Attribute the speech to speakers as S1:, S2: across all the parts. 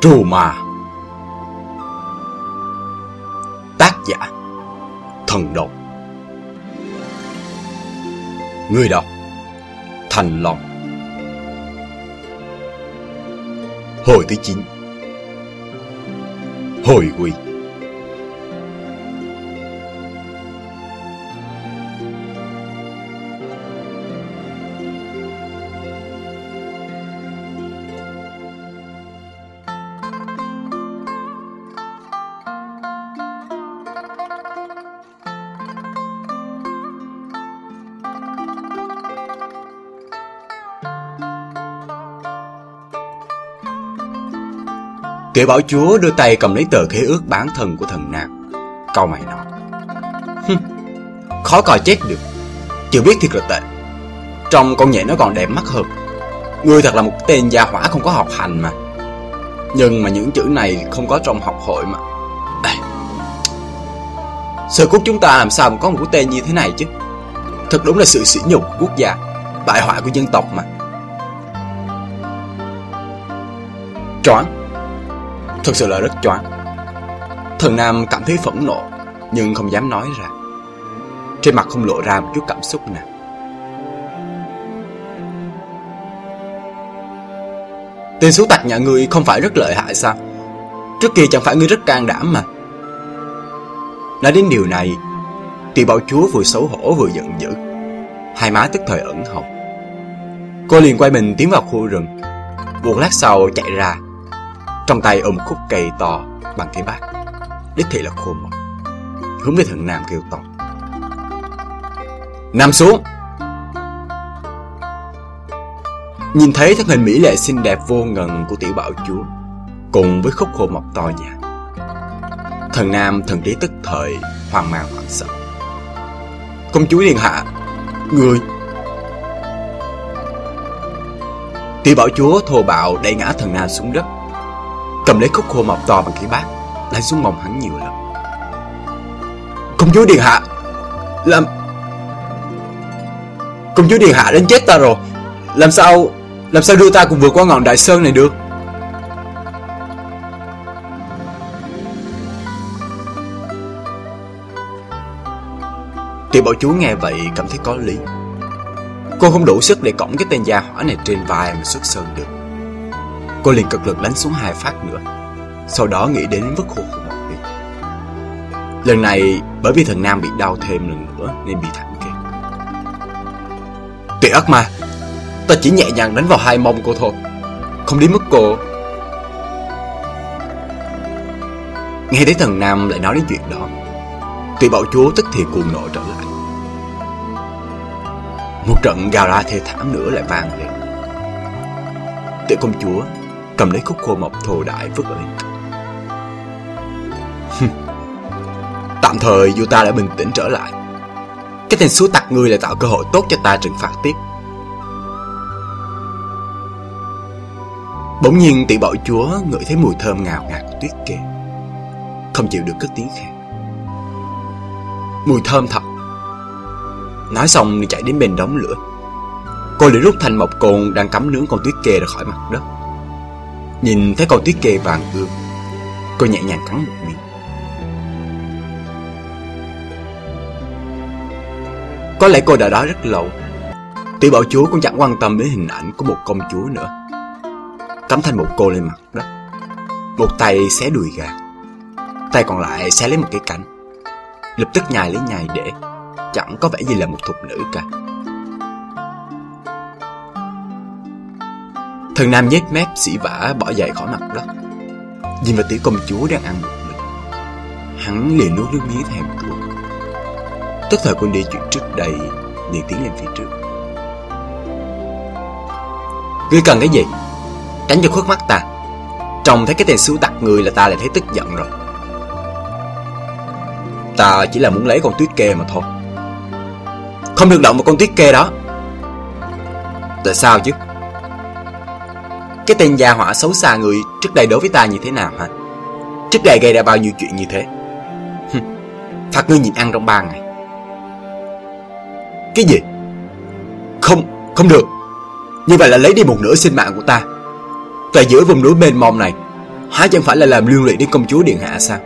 S1: Trù mà Tác giả, Thần độc Người đọc, Thành lòng Hồi thứ 9 Hồi quy Tiểu bảo chúa đưa tay cầm lấy tờ khế ước bán thân của thần nam. Câu mày nói Khó coi chết được. Chưa biết thiệt là tệ. Trong con nhện nó còn đẹp mắt hơn. Ngươi thật là một tên gia hỏa không có học hành mà. Nhưng mà những chữ này không có trong học hội mà. À. Sở quốc chúng ta làm sao mà có một cái tên như thế này chứ? Thật đúng là sự sỉ nhục quốc gia, Bại hoại của dân tộc mà. Choáng thực sự là rất choáng. Thần Nam cảm thấy phẫn nộ, Nhưng không dám nói ra. Trên mặt không lộ ra một chút cảm xúc nào. Tên số tạc nhà ngươi không phải rất lợi hại sao? Trước kia chẳng phải ngươi rất can đảm mà. Nói đến điều này Tỷ bảo chúa vừa xấu hổ vừa giận dữ. Hai má tức thời ẩn hồng. Cô liền quay mình tiến vào khu rừng. Một lát sau chạy ra trong tay ôm khúc cây to bằng cái bát. Đích thị là khô mọt. Hướng về thượng Nam kêu to. Nằm xuống. Nhìn thấy thân hình mỹ lệ xinh đẹp vô ngần của tiểu bảo chúa, Cùng với khúc khô mọc to nhà, Thần Nam thần trí tức thời Hoang mang hoảng sợ. Công chúa điện hạ, Người. Tiểu bảo chúa thô bạo đẩy ngã thần Nam xuống đất. Cầm lấy khúc khô mọc to bằng cái bát, Lại xuống mông hắn nhiều lần. Công chúa Điện Hạ, Làm Công chúa Điện Hạ đến chết ta rồi. Làm sao Làm sao đưa ta cùng vượt qua ngọn đại sơn này được? Tiểu bảo chúa nghe vậy cảm thấy có lý. Cô không đủ sức để cõng cái tên gia hỏa này trên vai mà xuất sơn được. Cô liền cực lực đánh xuống hai phát nữa. Sau đó nghĩ đến vứt khô của Mộc đi Lần này, bởi vì thần nam bị đau thêm lần nữa Nên bị thẳng kêu Tuyệt ác ma, Ta chỉ nhẹ nhàng đánh vào hai mông cô thôi. Không đến mức cô. Nghe thấy thần nam lại nói đến chuyện đó Tuyệt bảo chúa tức thì cuồng nộ trở lại. Một trận gào ra thê thảm nữa lại vang lên. Tiểu công chúa cầm lấy khúc khô mộc thô đại vứt lên. Tạm thời dù ta đã bình tĩnh trở lại. Cái tên xúa tặc ngươi lại tạo cơ hội tốt cho ta trừng phạt tiếp. Bỗng nhiên tỷ bảo chúa ngửi thấy mùi thơm ngào ngạt của tuyết kê. Không chịu được cất tiếng khen. Mùi thơm thật. Nói xong thì chạy đến bên đống lửa. Cô liền rút thành một cồn đang cắm nướng con tuyết kê ra khỏi mặt đất. Nhìn thấy cầu tuyết kề vàng ươm, Cô nhẹ nhàng cắn một miếng. Có lẽ cô đã đói rất lâu. Tiểu bảo chúa cũng chẳng quan tâm đến hình ảnh của một công chúa nữa. Cắm thành một cô lên mặt đất. Một tay xé đùi gà, Tay còn lại xé lấy một cái cánh. Lập tức nhai lấy nhai để, Chẳng có vẻ gì là một thục nữ cả. Thần Nam nhếch mép, xỉ vả, bỏ dậy khỏi mặt đất. Nhìn vào tiểu công chúa đang ăn một mình. Hắn liền nuốt nước miếng thèm thuồng Tất thời quân đi chuyện trước đây, liền tiến lên phía trước. Ngươi cần cái gì? Tránh cho khuất mắt ta. Trông thấy cái tên xú tặc người là ta lại thấy tức giận rồi. Ta chỉ là muốn lấy con tuyết kê mà thôi. Không được động vào con tuyết kê đó. Tại sao chứ? Cái tên gia hỏa xấu xa người trước đây đối với ta như thế nào hả? Trước đây gây ra bao nhiêu chuyện như thế? Phạt ngươi nhịn ăn trong ba ngày. Cái gì? Không, không được. Như vậy là lấy đi một nửa sinh mạng của ta. Tại giữa vùng núi mênh mông này, Há chẳng phải là làm liên lụy đến công chúa Điện Hạ sao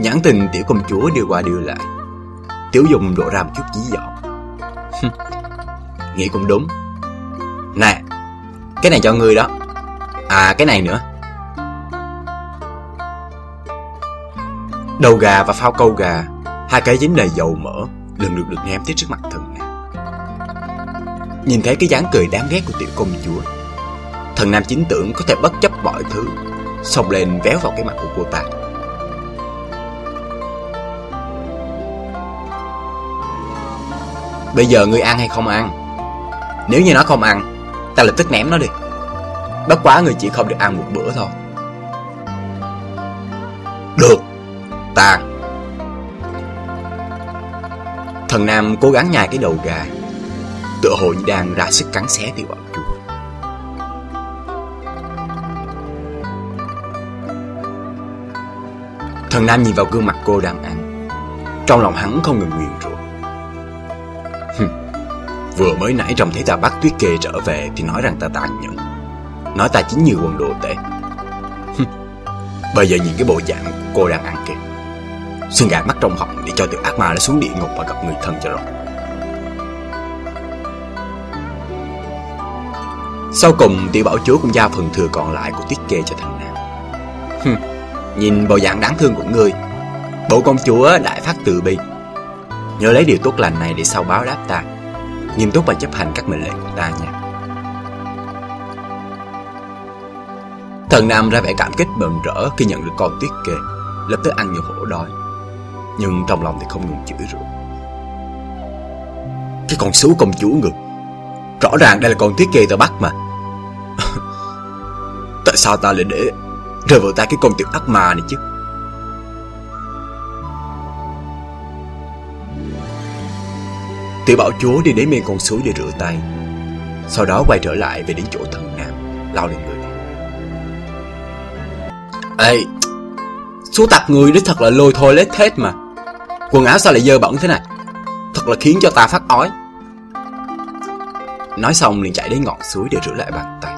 S1: Nhãn tình tiểu công chúa đưa qua đưa lại Tiểu dùng đổ ra một chút dí dọ Nghĩ cũng đúng Nè Cái này cho ngươi đó. À cái này nữa. Đầu gà và phao câu gà, Hai cái dính đầy dầu mỡ, Lần lượt được ném tới trước mặt thần nam. Nhìn thấy cái dáng cười đáng ghét của tiểu công chúa, Thần nam chính tưởng có thể bất chấp mọi thứ, Xông lên véo vào cái mặt của cô ta. Bây giờ ngươi ăn hay không ăn? Nếu như nó không ăn Ta lập tức ném nó đi. Bất quá người chỉ không được ăn một bữa thôi. Được Ta Thần Nam cố gắng nhai cái đầu gà. Tựa hồ như đang ra sức cắn xé tiêu bọn chuột Thần Nam nhìn vào gương mặt cô đang ăn. Trong lòng hắn không ngừng nguyện Vừa mới nãy trông thấy ta bắt tuyết kê trở về Thì nói rằng ta tàn nhẫn. Nói ta chính như quân đồ tệ. Bây giờ nhìn cái bộ dạng của cô đang ăn kìa. Xin gạt mắt trong họng để cho tiểu ác ma nó xuống địa ngục và gặp người thân cho rồi Sau cùng, tiểu bảo chúa cũng giao phần thừa còn lại của tuyết kê cho thằng Nam. Nhìn bộ dạng đáng thương của ngươi, Bộ công chúa đại phát từ bi. Nhớ lấy điều tốt lành này để sau báo đáp ta. Nghiêm túc và chấp hành các mệnh lệnh của ta nha. Thần Nam ra vẻ cảm kích mừng rỡ khi nhận được con tuyết kê, Lập tức ăn như hổ đói, Nhưng trong lòng thì không ngừng chửi rủa. Cái con xú công chúa ngực, Rõ ràng đây là con tuyết kê ta bắt mà. Tại sao ta lại để Rơi vào tay cái con tiểu ác ma này chứ? Tiểu bảo chúa đi đến bên con suối để rửa tay. Sau đó quay trở lại về đến chỗ thần nam, Lao lên người. Ê Số tạc người đấy thật là lôi thôi lết hết mà. Quần áo sao lại dơ bẩn thế này? Thật là khiến cho ta phát ói. Nói xong liền chạy đến ngọn suối để rửa lại bàn tay.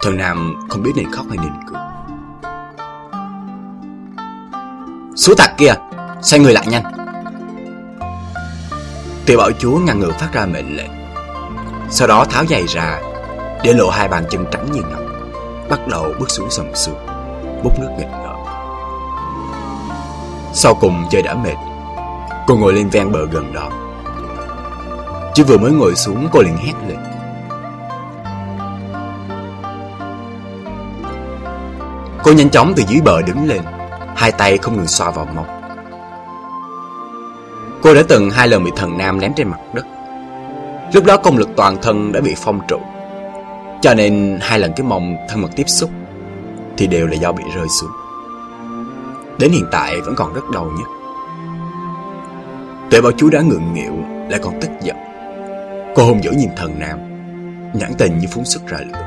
S1: Thần Nam không biết nên khóc hay nên cười. Số tạc kia, Xoay người lại nhanh. Tiểu bảo chúa ngăn ngừa phát ra mệnh lệnh. Sau đó tháo giày ra, Để lộ hai bàn chân trắng như ngọc, Bắt đầu bước xuống sông sườn Bút nước nghịch ngợm. Sau cùng chơi đã mệt, Cô ngồi lên ven bờ gần đó. Chứ vừa mới ngồi xuống, cô liền hét lên. Cô nhanh chóng từ dưới bờ đứng lên, Hai tay không ngừng xoa vào mông Cô đã từng hai lần bị thần nam ném trên mặt đất. Lúc đó công lực toàn thân đã bị phong trụ. Cho nên hai lần cái mông thân mật tiếp xúc Thì đều là do bị rơi xuống. Đến hiện tại vẫn còn rất đau nhất Tuệ bảo chú đã ngượng nghịu, Lại còn tức giận. Cô hùng dữ nhìn thần nam, Nhãn tình như phúng xuất ra lửa.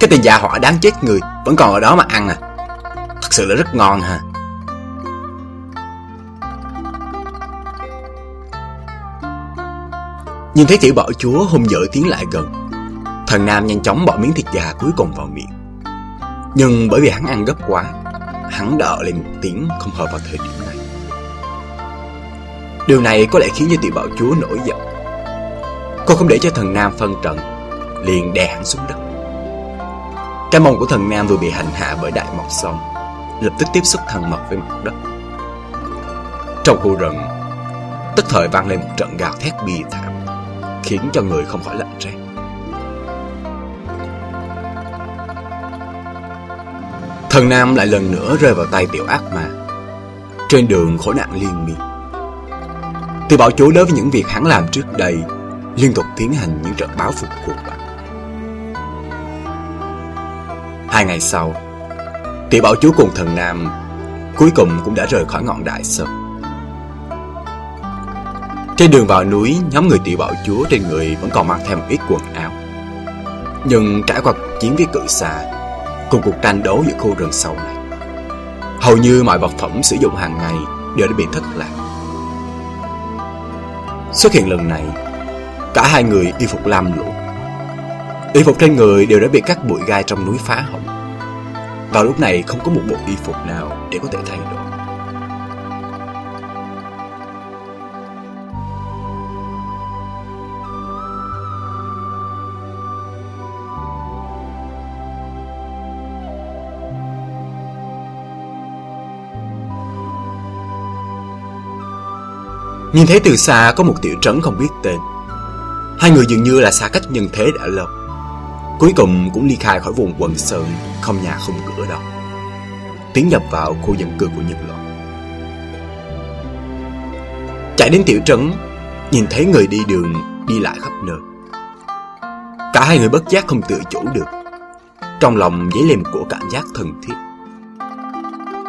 S1: Cái tên già họa đáng chết người Vẫn còn ở đó mà ăn à. Thật sự là rất ngon ha. Nhìn thấy tiểu bảo chúa hung dữ tiến lại gần. Thần nam nhanh chóng bỏ miếng thịt gà cuối cùng vào miệng. Nhưng bởi vì hắn ăn gấp quá, Hắn đợi lên một tiếng không hợp vào thời điểm này. Điều này có lẽ khiến cho tiểu bảo chúa nổi giận. Cô không để cho thần nam phân trận Liền đè hắn xuống đất. Cái mông của thần nam vừa bị hành hạ bởi đại mọc xong, Lập tức tiếp xúc thần mật với mặt đất. Trong khu rừng, Tức thời vang lên một trận gào thét bi thảm. Khiến cho người không khỏi lạnh rét Thần Nam lại lần nữa rơi vào tay tiểu ác ma. Trên đường khổ nạn liên miên. Từ bảo chúa đối với những việc hắn làm trước đây Liên tục tiến hành những trận báo phục cuộc bạc Hai ngày sau, Tiểu bảo chúa cùng thần Nam Cuối cùng cũng đã rời khỏi ngọn đại sơn trên đường vào núi, nhóm người tiểu bảo chúa trên người vẫn còn mang theo một ít quần áo. Nhưng trải qua chiến với cự xà, cùng cuộc tranh đấu giữa khu rừng sâu này, hầu như mọi vật phẩm sử dụng hàng ngày đều đã bị thất lạc. Xuất hiện lần này, cả hai người y phục lam lũ, Y phục trên người đều đã bị các bụi gai trong núi phá hỏng Vào lúc này không có một bộ y phục nào để có thể thay đổi Nhìn thấy từ xa có một tiểu trấn không biết tên. Hai người dường như là xa cách nhân thế đã lâu. Cuối cùng cũng ly khai khỏi vùng quần sơn, Không nhà không cửa đâu. Tiến nhập vào khu dân cư của nhân loại. Chạy đến tiểu trấn, Nhìn thấy người đi đường Đi lại khắp nơi. Cả hai người bất giác không tự chủ được. Trong lòng dấy lên một cảm giác thân thiết.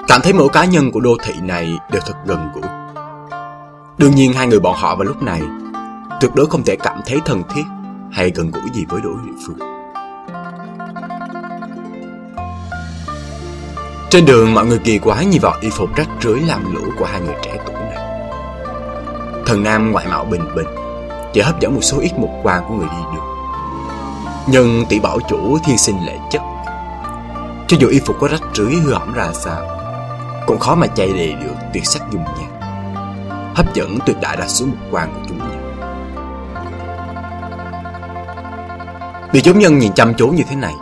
S1: Cảm thấy mỗi cá nhân của đô thị này Đều thật gần gũi. Đương nhiên hai người bọn họ vào lúc này tuyệt đối không thể cảm thấy thân thiết hay gần gũi gì với đối phương. Trên đường mọi người kỳ quái nhìn vào y phục rách rưới làm lũ của hai người trẻ tuổi này. Thần Nam ngoại mạo bình bình, chỉ hấp dẫn một số ít mục quan của người đi đường. Nhưng tỷ bảo chủ thiên sinh lệ chất. Cho dù y phục có rách rưới hư hỏng ra sao, cũng khó mà chạy đề được tuyệt sắc dùng nhạc hấp dẫn tuyệt đại đa số mục quan của chúng nhân. Bị chúng nhân nhìn chăm chú như thế này,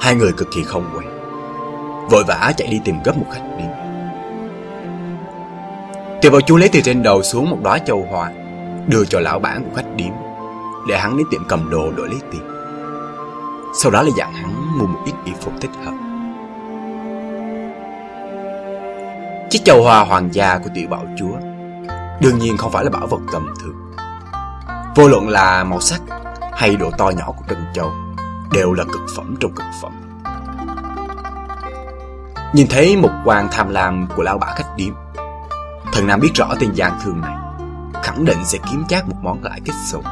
S1: hai người cực kỳ không quen. Vội vã chạy đi tìm gấp một khách điếm. Tiểu bảo chú lấy từ trên đầu xuống một đóa châu hoa, đưa cho lão bản của khách điếm, để hắn đến tiệm cầm đồ đổi lấy tiền. Sau đó là dặn hắn mua một ít y phục thích hợp. Chiếc châu hoa hoàng gia của tiểu bảo chúa đương nhiên không phải là bảo vật tầm thường. Vô luận là màu sắc hay độ to nhỏ của trân châu, đều là cực phẩm trong cực phẩm. Nhìn thấy một quan tham lam của lão bả khách điếm, thần nam biết rõ tên gian thương này, khẳng định sẽ kiếm chác một món lãi kích sổ.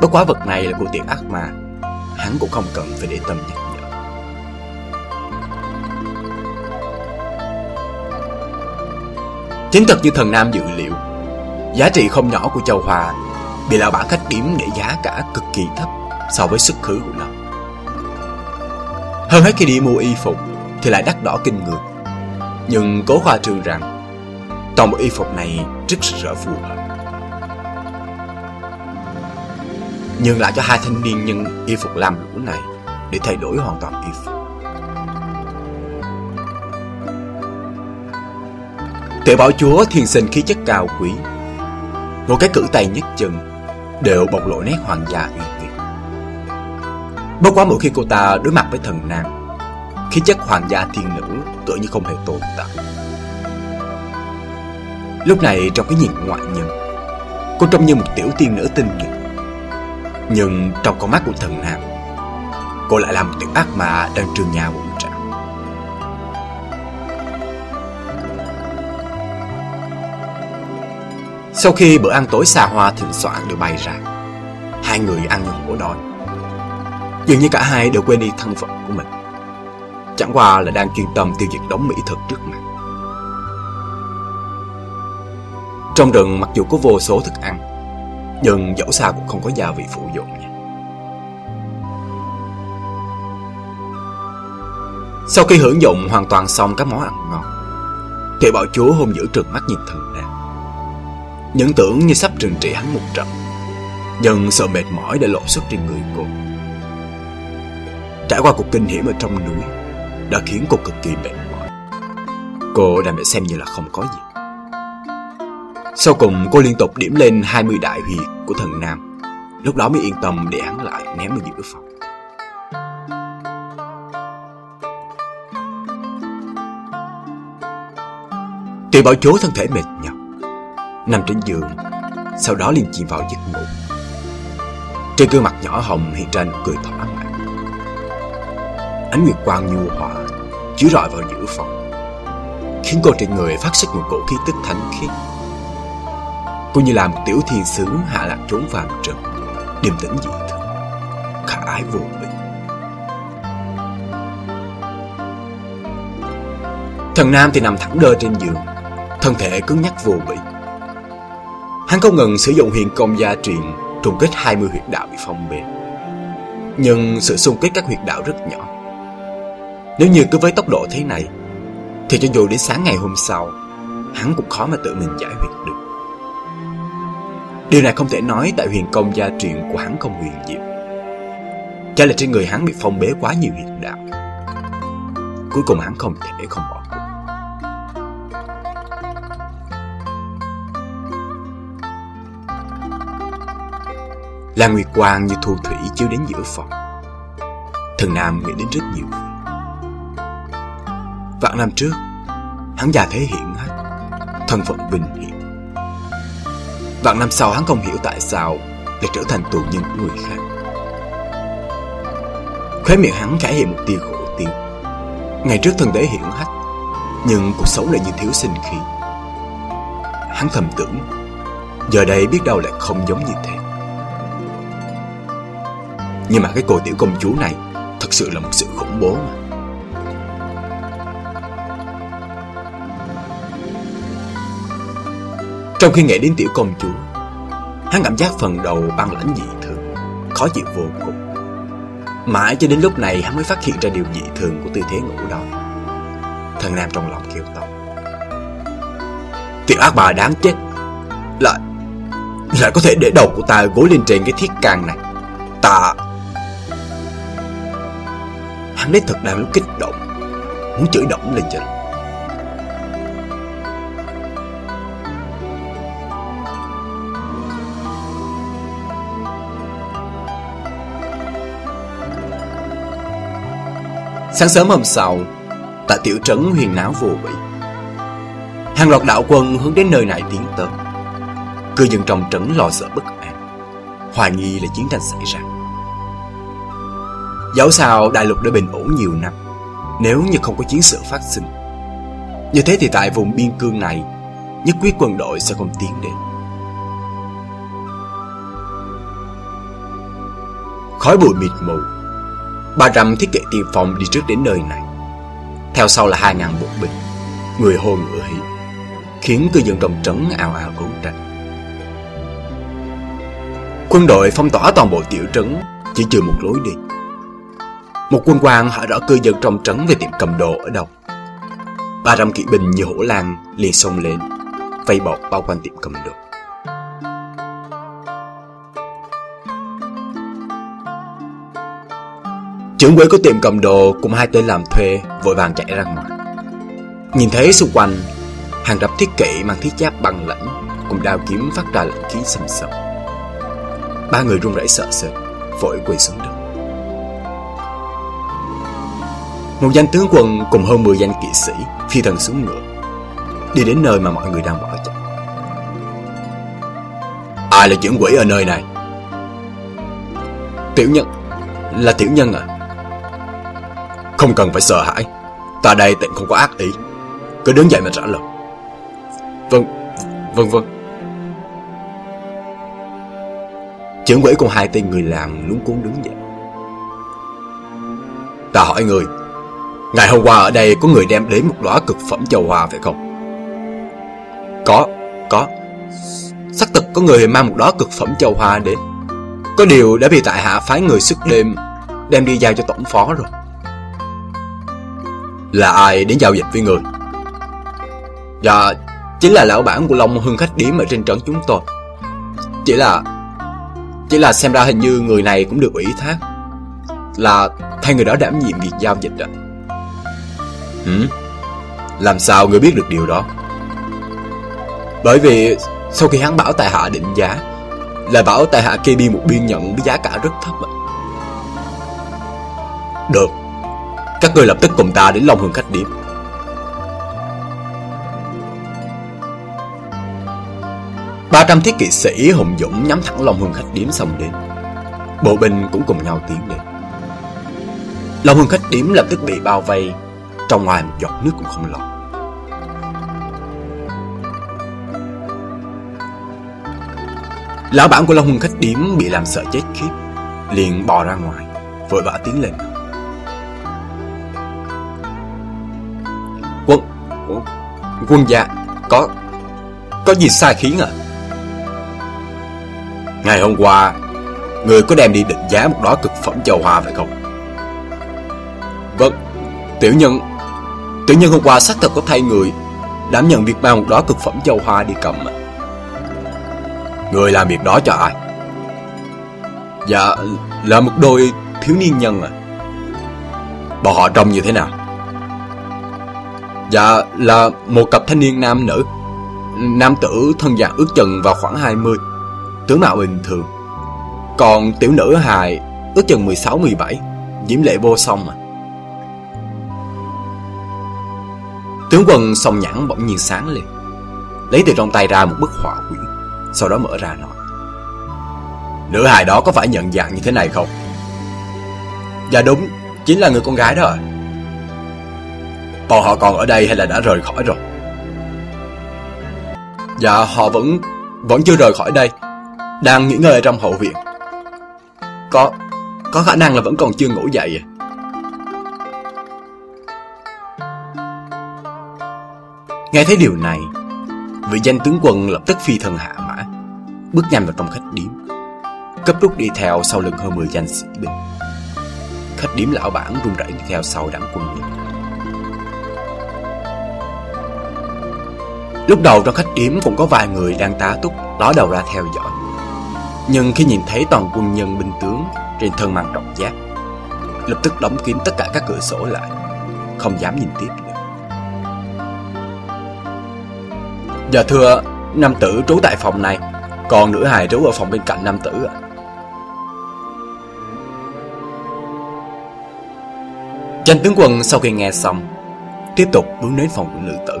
S1: Bất quá vật này là của tiệm ác mà hắn cũng không cần phải để tâm nhắc Chính thật như thần Nam dự liệu, Giá trị không nhỏ của châu Hòa Bị lão bản khách điểm để giá cả cực kỳ thấp So với sức khứ của nó. Hơn hết khi đi mua y phục Thì lại đắt đỏ kinh người Nhưng cố khoa trương rằng, Toàn bộ y phục này rất rỡ phù hợp. Nhưng lại cho hai thanh niên nhân y phục làm lũ này Để thay đổi hoàn toàn y phục. Tiểu bảo chúa thiền sinh khí chất cao quý Một cái cử tay nhất chân Đều bộc lộ nét hoàng gia uy nghiêm Bất quá mỗi khi cô ta đối mặt với thần nam Khí chất hoàng gia thiên nữ tựa như không hề tồn tại. Lúc này trong cái nhìn ngoại nhân, Cô trông như một tiểu tiên nữ tinh nghịch. Nhưng trong con mắt của thần nam Cô lại là một tiểu ác mà đang trường nhà quẩn. Sau khi bữa ăn tối xa hoa thịnh soạn được bày ra, Hai người ăn như hổ đói. Dường như cả hai đều quên đi thân phận của mình. Chẳng qua là đang chuyên tâm tiêu diệt đống mỹ thực trước mặt. Trong rừng, mặc dù có vô số thức ăn, Nhưng dẫu sao cũng không có gia vị phụ dụng nha. Sau khi hưởng dụng hoàn toàn xong các món ăn ngon, Thì bảo chúa hôn giữ trừng mắt nhìn thần nam những tưởng như sắp trừng trị hắn một trận. Dần sợ mệt mỏi đã lộ xuất trên người cô. Trải qua cuộc kinh hiểm ở trong núi, Đã khiến cô cực kỳ mệt mỏi. Cô đành phải xem như là không có gì. Sau cùng, cô liên tục điểm lên 20 đại huyệt của thần Nam. Lúc đó mới yên tâm để hắn lại ném ở giữa phòng. Tiểu bảo chúa thân thể mệt nhọc nằm trên giường, sau đó liền chìm vào giấc ngủ. Trên gương mặt nhỏ hồng hiện ra nụ cười thỏa mãn. Ánh nguyệt quang nhu hòa chiếu rọi vào giữa phòng, khiến cô trên người phát xuất một cổ khí tức thánh khiết. Cô như là một tiểu thiên sứ hạ lạc trốn phàm trần, điềm tĩnh dị thường, khả ái vô biên. Thần Nam thì nằm thẳng đơ trên giường, thân thể cứng nhắc vô bị. Hắn không ngừng sử dụng huyền công gia truyền, trùng kết 20 huyệt đạo bị phong bế. Nhưng sự xung kích các huyệt đạo rất nhỏ. Nếu như cứ với tốc độ thế này, Thì cho dù đến sáng ngày hôm sau, Hắn cũng khó mà tự mình giải huyệt được. Điều này không thể nói tại huyền công gia truyền của hắn không huyền diệu. Chắc là trên người hắn bị phong bế quá nhiều huyệt đạo? Cuối cùng hắn không thể không bỏ Là Nguyệt Quang như thu thủy chiếu đến giữa phòng. Thần Nam nghĩ đến rất nhiều. Vạn năm trước, Hắn già thế hiện hết, Thân phận bình hiển. Vạn năm sau hắn không hiểu tại sao Lại trở thành tù nhân của người khác. Khóe miệng hắn khả hiện một tia khổ tiếng Ngày trước thân thể hiển hách, Nhưng cuộc sống lại như thiếu sinh khí. Hắn thầm tưởng, Giờ đây biết đâu lại không giống như thế. Nhưng mà cái cô tiểu công chúa này Thật sự là một sự khủng bố mà. Trong khi nghĩ đến tiểu công chúa, Hắn cảm giác phần đầu băng lãnh dị thường, Khó chịu vô cùng. Mãi cho đến lúc này hắn mới phát hiện ra điều dị thường của tư thế ngủ đó. Thần Nam trong lòng kêu to. Tiểu ác bà đáng chết, Lại Lại có thể để đầu của ta gối lên trên cái thiết can này. Ta anh ấy thật đang lúc kích động Muốn chửi động lên trên Sáng sớm hôm sau, tại tiểu trấn huyền náo vô bị. Hàng loạt đạo quân hướng đến nơi này tiến tới. Cư dân trong trấn lo sợ bất an, hoài nghi là chiến tranh xảy ra. Dẫu sao đại lục đã bình ổn nhiều năm, nếu như không có chiến sự phát sinh. Như thế thì tại vùng biên cương này, nhất quyết quân đội sẽ không tiến đến. Khói bụi mịt mù Ba trăm thiết kệ tiền phòng đi trước đến nơi này Theo sau là hai ngàn bộ binh Người hô ngựa hỉ Khiến cư dân trong trấn ào ào đấu tranh Quân đội phong tỏa toàn bộ tiểu trấn Chỉ trừ một lối đi một quân quan hỏi rõ cư dân trong trấn về tiệm cầm đồ ở đâu Ba trăm kỵ binh như hổ lang liền xông lên Vây bọc bao quanh tiệm cầm đồ Trưởng quế của tiệm cầm đồ cùng hai tên làm thuê vội vàng chạy ra ngoài. Nhìn thấy xung quanh, hàng rập thiết kỵ mang thiết giáp băng lãnh cùng đao kiếm phát ra lệnh khí sầm sầm Ba người run rẩy sợ sệt, vội quỳ xuống đất. Một danh tướng quân cùng hơn 10 danh kỵ sĩ phi thần xuống ngựa, đi đến nơi mà mọi người đang bỏ chạy. Ai là trưởng quỷ ở nơi này? Tiểu nhân Là tiểu nhân à không cần phải sợ hãi Ta đây tịnh không có ác ý Cứ đứng dậy mà trả lời Vâng, vâng vâng Trưởng quỷ cùng hai tên người làm lúng cuốn đứng dậy Ta hỏi người Ngày hôm qua ở đây có người đem đến một đóa cực phẩm châu hoa phải không? Có, có Xác thực có người mang một đóa cực phẩm châu hoa đến Có điều đã bị tại hạ phái người sức đêm Đem đi giao cho tổng phó rồi là ai đến giao dịch với người? Dạ, chính là lão bản của Long Hương khách điếm ở trên trấn chúng tôi. Chỉ là... Chỉ là xem ra hình như người này cũng được ủy thác. Là thay người đó đảm nhiệm việc giao dịch ạ. Hử? Làm sao người biết được điều đó? Bởi vì sau khi hắn bảo tài hạ định giá, Là bảo tài hạ kê biên một biên nhận với giá cả rất thấp ạ. Được các người lập tức cùng ta đến Long Hương khách điếm ba trăm thiết kỵ sĩ hùng dũng nhắm thẳng Long Hương khách điếm xong đến Bộ binh cũng cùng nhau tiến đến Long Hương khách điếm lập tức bị bao vây trong ngoài một giọt nước cũng không lọt. Lão bản của Long Hùng khách điểm bị làm sợ chết khiếp, Liền bò ra ngoài, Vội vã tiến lên. Quân gia, Có Có gì sai khiến à Ngày hôm qua, Người có đem đi định giá một đó cực phẩm châu hoa phải không? Vâng Tiểu nhân tự nhiên hôm qua xác thật có thay người. Đảm nhận việc mang một đó cực phẩm châu hoa đi cầm. Người làm việc đó cho ai? Dạ Là một đôi thiếu niên nhân à. Bọn họ trông như thế nào? Dạ là một cặp thanh niên nam nữ. Nam tử thân dạng ước chừng vào khoảng 20 Tướng mạo bình thường. Còn tiểu nữ hài ước chừng 16-17 Diễm lệ vô song à. Tướng quân song nhãn bỗng nhiên sáng lên, Lấy từ trong tay ra một bức họa quyển, Sau đó mở ra nói, Nữ hài đó có phải nhận dạng như thế này không? Dạ đúng, Chính là người con gái đó à Bọn họ còn ở đây hay là đã rời khỏi rồi? Dạ họ vẫn Vẫn chưa rời khỏi đây, Đang nghỉ ngơi trong hậu viện. Có Có khả năng là vẫn còn chưa ngủ dậy à Nghe thấy điều này Vị danh tướng quân lập tức phi thân hạ mã, Bước nhanh vào trong khách điếm. Cấp rút đi theo sau lưng hơn 10 danh sĩ binh. Khách điếm lão bản run rẩy theo sau đám quân nhân Lúc đầu trong khách điếm cũng có vài người đang tá túc, Ló đầu ra theo dõi. Nhưng khi nhìn thấy toàn quân nhân binh tướng Trên thân mang trọng giáp, Lập tức đóng kín tất cả các cửa sổ lại, Không dám nhìn tiếp. Dạ thưa, Nam tử trú tại phòng này, Còn nữ hài trú ở phòng bên cạnh nam tử ạ. Tranh tướng quân sau khi nghe xong, Tiếp tục bước đến phòng của nữ tử.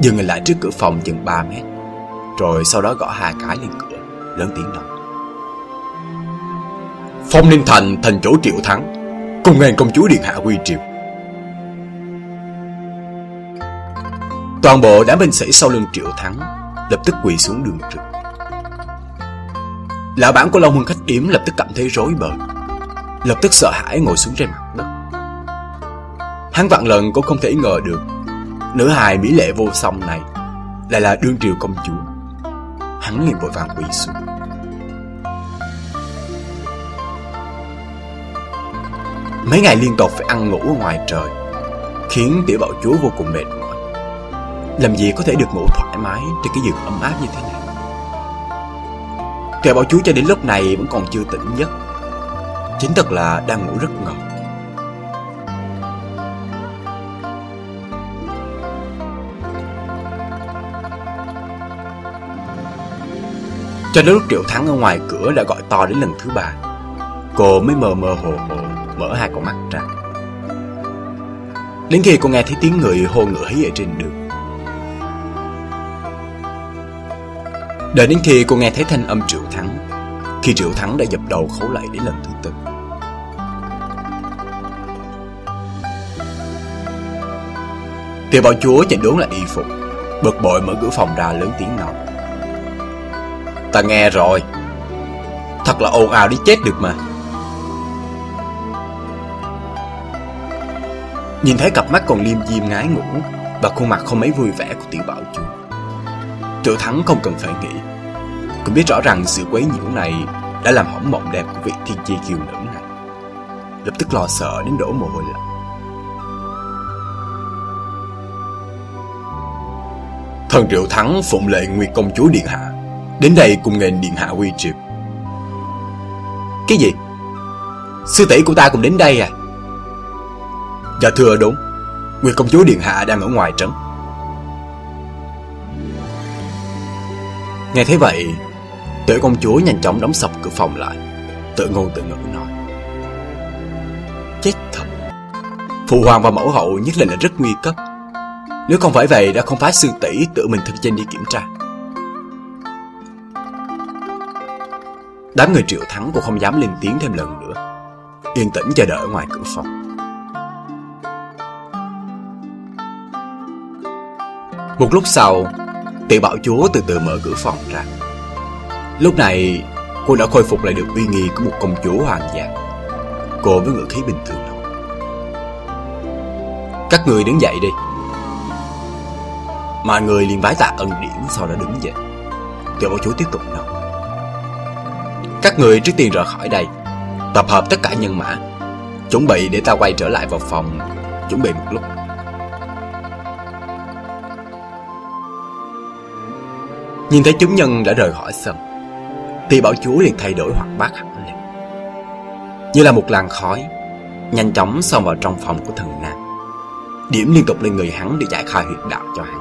S1: Dừng lại trước cửa phòng chừng 3 mét, Rồi sau đó gõ hai cái lên cửa, Lớn tiếng nói. Phong Ninh Thành thành chủ triệu thắng, Cùng ngàn công chúa Điện Hạ Quy Triều Toàn bộ đám binh sĩ sau lưng triệu thắng Lập tức quỳ xuống đường trực. Lão bản của Long Hưng khách Điếm lập tức cảm thấy rối bời, Lập tức sợ hãi ngồi xuống trên mặt đất. Hắn vạn lần cũng không thể ngờ được, Nữ hài mỹ lệ vô song này Lại là đương triều công chúa. Hắn liền vội vàng quỳ xuống. Mấy ngày liên tục phải ăn ngủ ở ngoài trời, Khiến tiểu bảo chúa vô cùng mệt mỏi. Làm gì có thể được ngủ thoải mái Trên cái giường ấm áp như thế này? Trời bảo chúa cho đến lúc này Vẫn còn chưa tỉnh giấc. Chính thật là đang ngủ rất ngon Cho đến lúc Triệu Thắng ở ngoài cửa đã gọi to đến lần thứ ba, Cô mới mờ mờ hồ hồ Mở hai con mắt ra. Đến khi cô nghe thấy tiếng người hô ngựa hí ở trên đường Đợi đến khi cô nghe thấy thanh âm Triệu Thắng, Khi Triệu Thắng đã dập đầu khấu lại đến lần thứ tư. Tiểu bảo chúa chạy đốn lại y phục, Bực bội mở cửa phòng ra lớn tiếng nói. Ta nghe rồi. Thật là ồn ào đi chết được mà. Nhìn thấy cặp mắt còn liêm diêm ngái ngủ Và khuôn mặt không mấy vui vẻ của tiểu bảo chúa. Triệu Thắng không cần phải nghĩ Cũng biết rõ rằng sự quấy nhiễu này Đã làm hỏng mộng đẹp của vị thiên chi kiều nữ này Lập tức lo sợ đến đổ mồ hôi lạnh Thần Triệu Thắng phụng lệ Nguyệt Công Chúa Điện Hạ Đến đây cùng nghênh Điện Hạ quy triệt. Cái gì? Sư tỷ của ta cũng đến đây à? Dạ thưa đúng Nguyệt công chúa Điện Hạ đang ở ngoài trấn Nghe thấy vậy, Tử công chúa nhanh chóng đóng sập cửa phòng lại, Tự ngôn tự ngữ nói. Chết thật. Phụ hoàng và mẫu hậu nhất định là rất nguy cấp. Nếu không phải vậy, đã không phải sư tỷ tự mình thực trên đi kiểm tra. Đám người triệu thắng cũng không dám lên tiếng thêm lần nữa. Yên tĩnh chờ đợi ngoài cửa phòng. Một lúc sau Tiểu bảo chúa từ từ mở cửa phòng ra. Lúc này, Cô đã khôi phục lại được uy nghi của một công chúa hoàng gia Cô với ngữ khí bình thường nói, Các người đứng dậy đi. Mọi người liền vái tạ ân điển Sau đó đứng dậy. Tiểu bảo chúa tiếp tục nói, Các người trước tiên rời khỏi đây, Tập hợp tất cả nhân mã, Chuẩn bị để ta quay trở lại vào phòng Chuẩn bị một lúc. Nhìn thấy chúng nhân đã rời khỏi sân, Thì bảo chúa liền thay đổi hoạt bát hẳn lên. Như là một làn khói, Nhanh chóng xông vào trong phòng của thần nam Điểm liên tục lên người hắn để giải khai huyệt đạo cho hắn.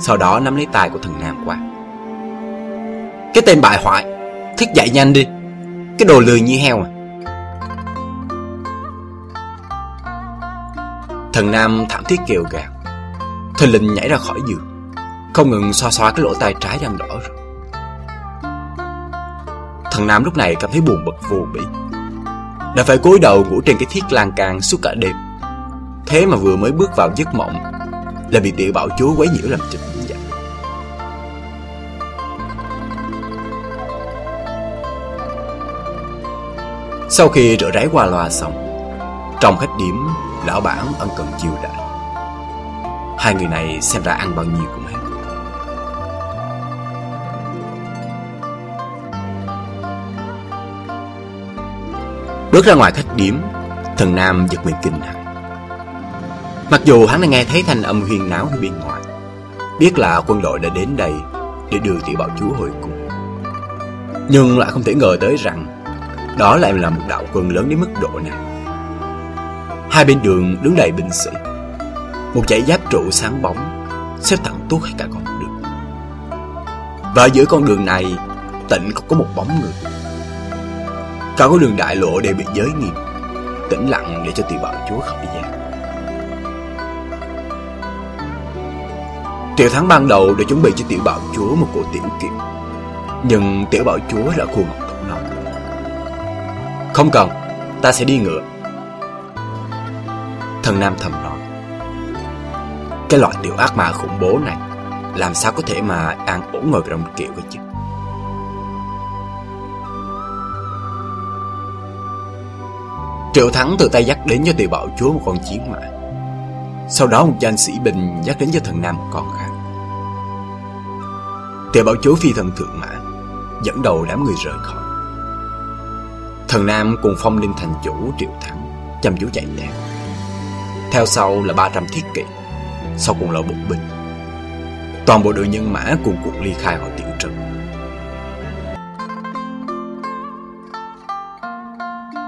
S1: Sau đó nắm lấy tay của thần nam qua. Cái tên bại hoại, Thức dậy nhanh đi. Cái đồ lười như heo à. Thần nam thảm thiết kêu gào. Thần linh nhảy ra khỏi giường. Không ngừng xoa xoa cái lỗ tai trái đang đỏ rồi. Thằng nam lúc này cảm thấy buồn bực vô bỉ. Đã phải cúi đầu ngủ trên cái thiết lan can suốt cả đêm. Thế mà vừa mới bước vào giấc mộng Là bị tiểu bảo chúa quấy nhiễu làm chụp dậy Sau khi rửa ráy qua loa xong, Trong khách điểm, Lão bản ân cần chiều đại Hai người này xem ra ăn bao nhiêu cũng hết. Bước ra ngoài khách điểm, Thần Nam giật mình kinh hãi. Mặc dù hắn đã nghe thấy thanh âm huyền náo ở bên ngoài, Biết là quân đội đã đến đây Để đưa tiểu bảo chúa hồi cung. Nhưng lại không thể ngờ tới rằng, Đó lại là một đạo quân lớn đến mức độ này. Hai bên đường đứng đầy binh sĩ, Một dãy giáp trụ sáng bóng, Xếp thẳng tuốt hết cả con đường. Và giữa con đường này, Tịnh không có một bóng người. Cả con đường đại lộ đều bị giới nghiêm. Tĩnh lặng để cho tiểu bảo chúa khỏi gian Tiểu thắng ban đầu đã chuẩn bị cho tiểu bảo chúa một cổ tiểu kiệu Nhưng tiểu bảo chúa đã khu ngọc thủ nói. Không cần, ta sẽ đi ngựa. Thần Nam thầm nói. Cái loại tiểu ác ma khủng bố này Làm sao có thể mà an ổn ngồi trong kiệu cơ chứ? Triệu Thắng từ tay dắt đến cho tiểu bảo chúa một con chiến mã. Sau đó một danh sĩ bình dắt đến cho thần Nam một con khác. Tiểu bảo chúa phi thần thượng mã, Dẫn đầu đám người rời khỏi. Thần Nam cùng phong linh thành chủ Triệu Thắng Chăm chú chạy theo theo sau là 300 thiết kỵ, Sau cùng là bộ binh. Toàn bộ đội nhân mã cùng cuộc ly khai khỏi tiểu trấn.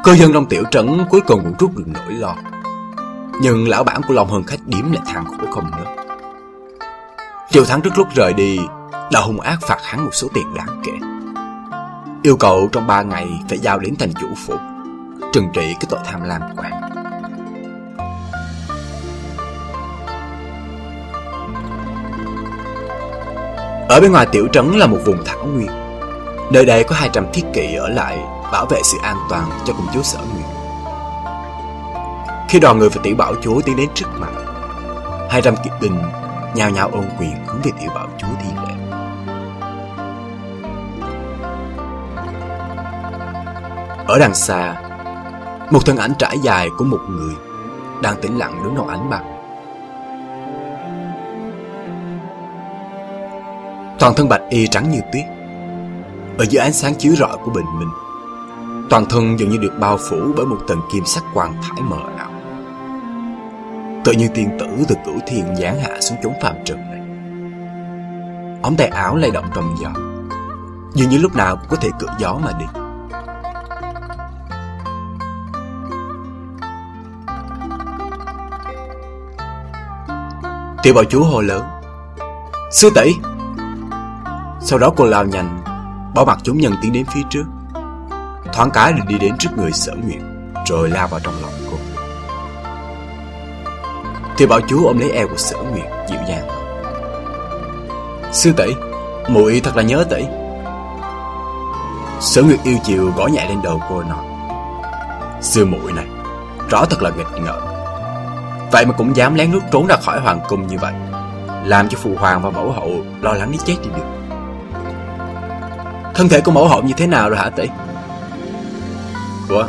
S1: Cơ dân trong tiểu trấn cuối cùng cũng rút được nỗi lo. Nhưng lão bản của Long Hơn khách điếm lại thằng khổ không nữa Triệu Thắng trước lúc rời đi, Đã hung ác phạt hắn một số tiền đáng kể. Yêu cầu trong 3 ngày phải giao đến thành chủ phủ, Trừng trị cái tội tham lam của hắn. Ở bên ngoài tiểu trấn là một vùng thảo nguyên. Nơi đây có 200 thiết kỵ ở lại. Bảo vệ sự an toàn cho công chúa sở nguyện. Khi đoàn người và tiểu bảo chúa tiến đến trước mặt 200 kỵ binh nhào nhào ôn quyền hướng về tiểu bảo chúa thi lễ. Ở đằng xa, Một thân ảnh trải dài của một người Đang tĩnh lặng đứng đầu ánh bạc Toàn thân bạch y trắng như tuyết, Ở dưới ánh sáng chiếu rọi của bình minh. Toàn thân dường như được bao phủ bởi một tầng kim sắc quang thải mờ ảo. Tự như tiên tử từ cửu thiên giáng hạ xuống chốn phàm trần này. Ống tay áo lay động trong gió. Dường như lúc nào cũng có thể cự gió mà đi. Tiểu bảo chúa hồ lớn. Sư tỷ! Sau đó cô lao nhanh Bỏ mặt chúng nhân tiến đến phía trước. Thoáng cái liền đi đến trước người sở nguyệt, Rồi lao vào trong lòng cô. Thì bảo chú ôm lấy eo của sở nguyệt, Dịu dàng Sư tỷ, muội thật là nhớ tỷ. Sở Nguyệt yêu chiều gõ nhẹ lên đầu cô nói, Sư muội này, Rõ thật là nghịch ngợm. Vậy mà cũng dám lén lút trốn ra khỏi hoàng cung như vậy, Làm cho phụ hoàng và mẫu hậu Lo lắng đến chết đi được. Thân thể của mẫu hậu như thế nào rồi hả tỷ? Ủa?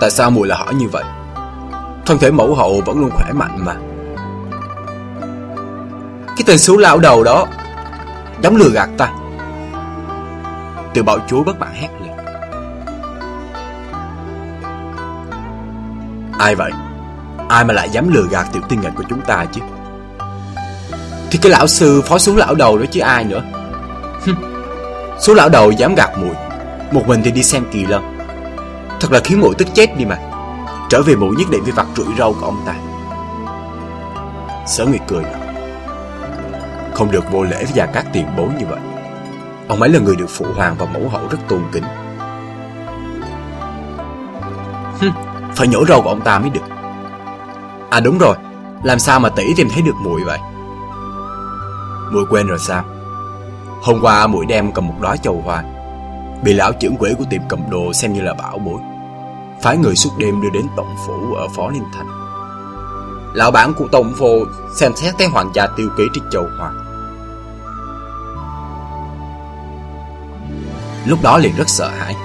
S1: Tại sao Mùi lại hỏi như vậy? Thân thể mẫu hậu vẫn luôn khỏe mạnh mà Cái tên xấu lão đầu đó Dám lừa gạt ta Tiểu bảo chúa bất bạn hét lên Ai vậy? Ai mà lại dám lừa gạt tiểu tiên nghịch của chúng ta chứ? Thì cái lão sư phó xuống lão đầu đó chứ ai nữa Xuống lão đầu dám gạt mùi Một mình thì đi xem kỳ lân Thật là khiến mụ tức chết đi mà. Trở về mụ nhất định phải vặt rủi râu của ông ta. Sở Nguyệt cười nói, Không được vô lễ với gia các tiền bối như vậy. Ông ấy là người được phụ hoàng và mẫu hậu rất tôn kính. Phải nhổ râu của ông ta mới được. À đúng rồi. Làm sao mà tỷ tìm thấy được muội vậy? Muội quên rồi sao? Hôm qua muội đem cầm một đóa chầu hoa. Bị lão trưởng quỹ của tiệm cầm đồ xem như là bảo bối. Phái người suốt đêm đưa đến tổng phủ ở Phó Ninh Thành. Lão bản của tổng phủ xem xét thấy hoàng gia tiêu ký trên châu hoàng. Lúc đó liền rất sợ hãi.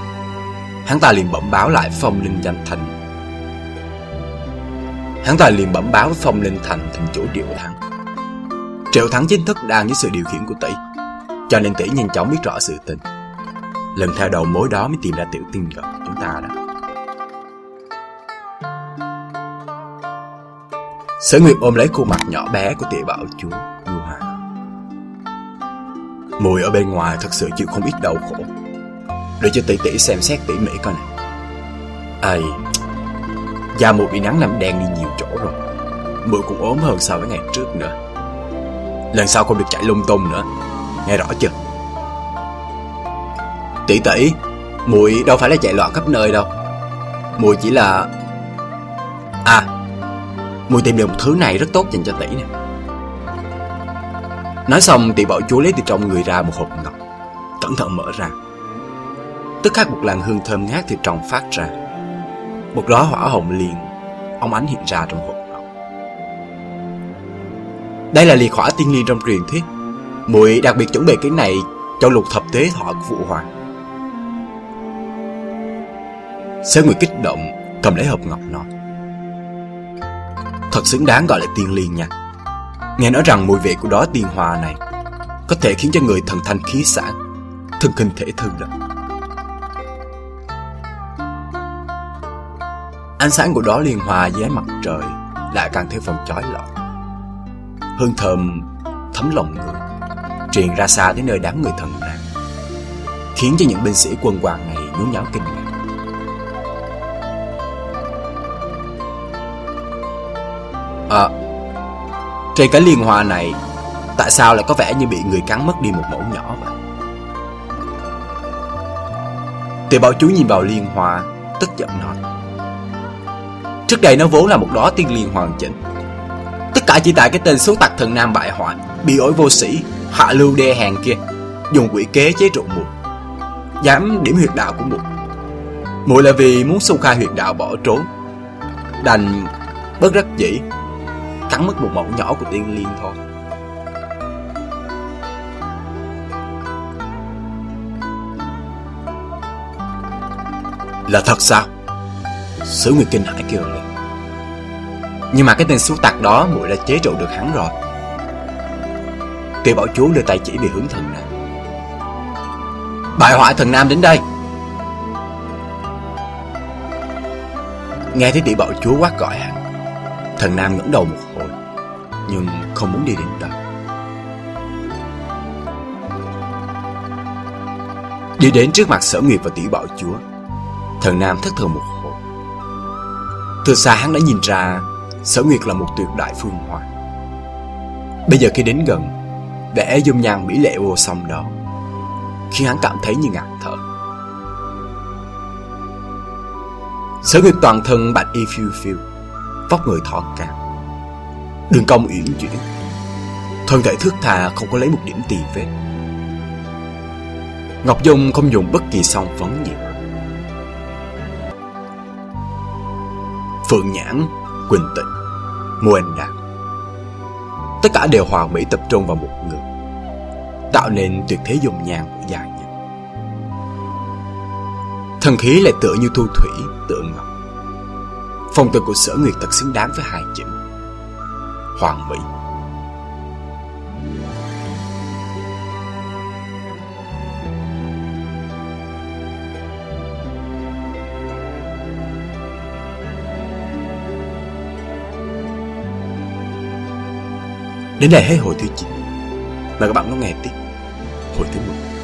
S1: Hắn ta liền bẩm báo lại phong linh danh thành. Hắn ta liền bẩm báo với phong linh thành thành chủ Triệu Thắng. Triệu Thắng chính thức đang dưới sự điều khiển của tỷ Cho nên tỷ nhanh chóng biết rõ sự tình. Lần theo đầu mối đó mới tìm ra tiểu tiên gặp chúng ta đó. Sở Nguyệt ôm lấy khuôn mặt nhỏ bé của tỷ bảo chúa Nhu Mùi ở bên ngoài thật sự chịu không ít đau khổ. Để cho tỷ tỷ xem xét tỉ mỉ coi nè Ây Da mùi bị nắng làm đen đi nhiều chỗ rồi. Mùi cũng ốm hơn so với ngày trước nữa. Lần sau không được chạy lung tung nữa. Nghe rõ chưa? Tỷ tỷ Mùi đâu phải là chạy loạn khắp nơi đâu. Mùi chỉ là À Mùi tìm được một thứ này rất tốt dành cho tỷ nè. Nói xong, tỷ bảo chúa lấy từ trong người ra một hộp ngọc. Cẩn thận mở ra. Tức khắc một làn hương thơm ngát từ trong phát ra. Một đóa hỏa hồng liền Ông ánh hiện ra trong hộp ngọc. Đây là liệt hỏa tiên liên trong truyền thuyết. Muội đặc biệt chuẩn bị cái này Cho lục thập tế thọ của phụ hoàng. Sơ Nguyệt kích động, Cầm lấy hộp ngọc nói. Thật xứng đáng gọi là tiên liên nha. Nghe nói rằng mùi vị của đó tiên hoa này Có thể khiến cho người thần thanh khí sản Thân kinh thể thư đó. Ánh sáng của đó liên hòa với mặt trời Lại càng thêm phần chói lọi. Hương thơm thấm lòng người Truyền ra xa tới nơi đám người thần đang, Khiến cho những binh sĩ quân hoàng này nhún nháo kinh ngạc. Trên cái liên hoa này, Tại sao lại có vẻ như bị người cắn mất đi một mẫu nhỏ vậy? Tiểu bảo chú nhìn vào liên hoa, Tức giận nói. Trước đây nó vốn là một đóa tiên liên hoàn chỉnh. Tất cả chỉ tại cái tên số tặc thần nam bại hoại, Bị ổi vô sĩ, Hạ lưu đe hàng kia, Dùng quỷ kế chế trụ mùi Dám điểm huyệt đạo của mùi Mùi là vì muốn xung khai huyệt đạo bỏ trốn. Đành bất đắc dĩ cắn mất một mẫu nhỏ của tiên liên thôi. Là thật sao? Sứ Nguyệt Kinh Hải kêu lên. Nhưng mà cái tên số tặc đó muội đã chế trụ được hắn rồi. Tiêu bảo chúa đưa tay chỉ về hướng thần nam. Bại hoại thần nam đến đây. Nghe thấy địa bảo chúa quát gọi hắn Thần nam ngẩng đầu một hồi, Nhưng không muốn đi đến đâu Đi đến trước mặt sở nguyệt và tỷ bảo chúa, Thần nam thất thần một hồi. Từ xa hắn đã nhìn ra Sở Nguyệt là một tuyệt đại phương hoa. Bây giờ khi đến gần, Vẻ dung nhan mỹ lệ vô song đó Khiến hắn cảm thấy như ngạt thở. Sở Nguyệt toàn thân bạch y phiêu phiêu Vóc người thọ cao Đường cong uyển chuyển. Thân thể thước tha không có lấy một điểm tì vết. Ngọc Dung không dùng bất kỳ song phấn gì. Phượng Nhãn, Quỳnh Tịnh, Ngô Anh Đạt. Tất cả đều hoàn mỹ tập trung vào một người Tạo nên tuyệt thế dùng nhàn của dài nhân Thần khí lại tựa như thu thủy, tựa ngọc. Phong tục của sở người thật xứng đáng với hai chữ. Hoàng Mỹ. Đến đây hết hồi thứ 9 Mời các bạn lắng nghe tiếp Hồi thứ 10